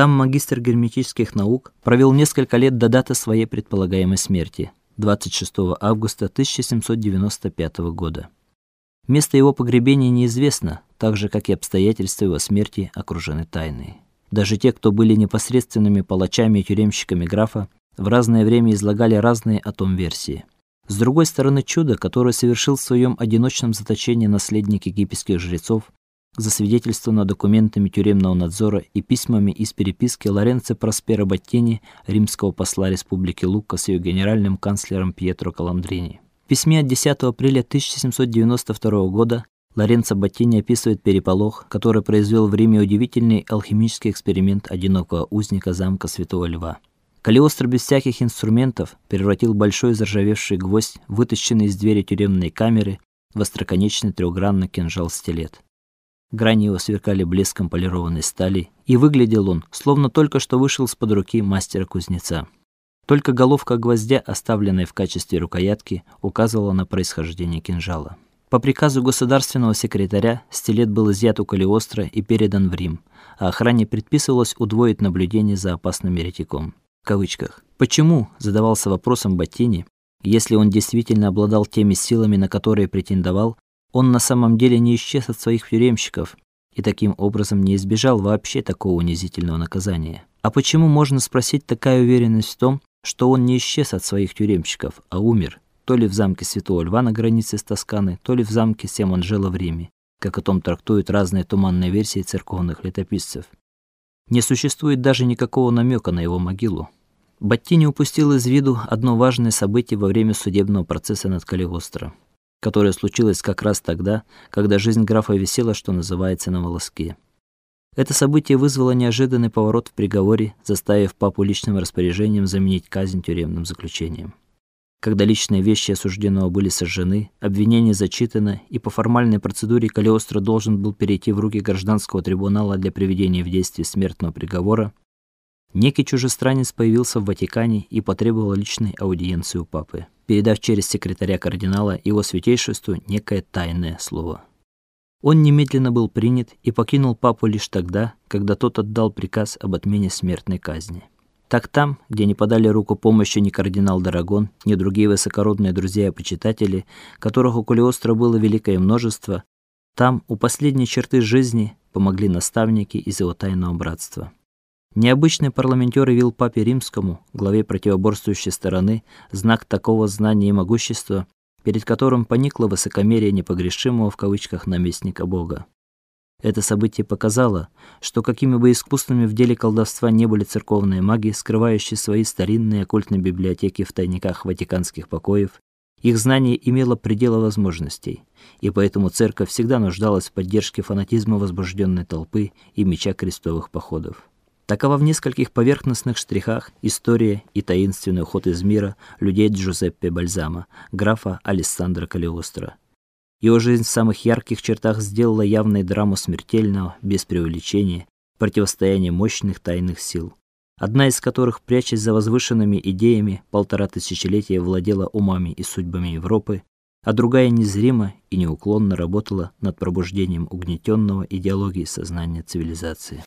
Там магистр герметических наук провел несколько лет до даты своей предполагаемой смерти 26 августа 1795 года. Место его погребения неизвестно, так же как и обстоятельства его смерти окружены тайной. Даже те, кто были непосредственными палачами и тюремщиками графа, в разное время излагали разные о том версии. С другой стороны, чудо, которое совершил в своем одиночном заточении наследник египетских жрецов, засвидетельствовано документами тюремного надзора и письмами из переписки Лоренцо Проспера Баттини, римского посла Республики Лука с ее генеральным канцлером Пьетро Каламдрини. В письме от 10 апреля 1792 года Лоренцо Баттини описывает переполох, который произвел в Риме удивительный алхимический эксперимент одинокого узника замка Святого Льва. Калиостро без всяких инструментов превратил большой заржавевший гвоздь, вытащенный из двери тюремной камеры, в остроконечный трехгранный кинжал-стилет. Грани его сверкали блеском полированной стали, и выглядел он, словно только что вышел из-под руки мастера-кузнеца. Только головка гвоздя, оставленная в качестве рукоятки, указывала на происхождение кинжала. По приказу государственного секретаря стилет был изъят у Калиостро и передан в Рим, а охране предписывалось удвоить наблюдение за опасным еретиком. В кавычках. Почему, задавался вопросом Баттини, если он действительно обладал теми силами, на которые претендовал, он на самом деле не исчез от своих тюремщиков и таким образом не избежал вообще такого унизительного наказания. А почему можно спросить такая уверенность в том, что он не исчез от своих тюремщиков, а умер, то ли в замке Святого Льва на границе с Тосканой, то ли в замке Сем-Анджело в Риме, как о том трактуют разные туманные версии церковных летописцев. Не существует даже никакого намека на его могилу. Баттини упустил из виду одно важное событие во время судебного процесса над Калиостро которое случилось как раз тогда, когда жизнь графа висела, что называется, на волоске. Это событие вызвало неожиданный поворот в приговоре, заставив папу личным распоряжением заменить казнь тюремным заключением. Когда личные вещи осужденного были сожжены, обвинение зачитано, и по формальной процедуре Калиостро должен был перейти в руки гражданского трибунала для приведения в действие смертного приговора, некий чужестранец появился в Ватикане и потребовал личной аудиенции у папы передав через секретаря кардинала его святейшеству некое тайное слово. Он немедленно был принят и покинул папу лишь тогда, когда тот отдал приказ об отмене смертной казни. Так там, где не подали руку помощи ни кардинал Дорогон, ни другие высокородные друзья и почитатели, которых у Калиостро было великое множество, там, у последней черты жизни, помогли наставники из его тайного братства. Необычный парламентер явил папе римскому, главе противоборствующей стороны, знак такого знания и могущества, перед которым поникло высокомерие непогрешимого в кавычках наместника Бога. Это событие показало, что какими бы искусными в деле колдовства не были церковные маги, скрывающие свои старинные оккультные библиотеки в тайниках ватиканских покоев, их знание имело пределы возможностей, и поэтому церковь всегда нуждалась в поддержке фанатизма возбужденной толпы и меча крестовых походов. Такова в нескольких поверхностных штрихах история и таинственный уход из мира людей Джузеппе Бальзама, графа Алессандро Калиостро. Его жизнь в самых ярких чертах сделала явной драму смертельного, без преувеличения, противостояния мощных тайных сил, одна из которых, прячась за возвышенными идеями, полтора тысячелетия владела умами и судьбами Европы, а другая незримо и неуклонно работала над пробуждением угнетенного идеологией сознания цивилизации.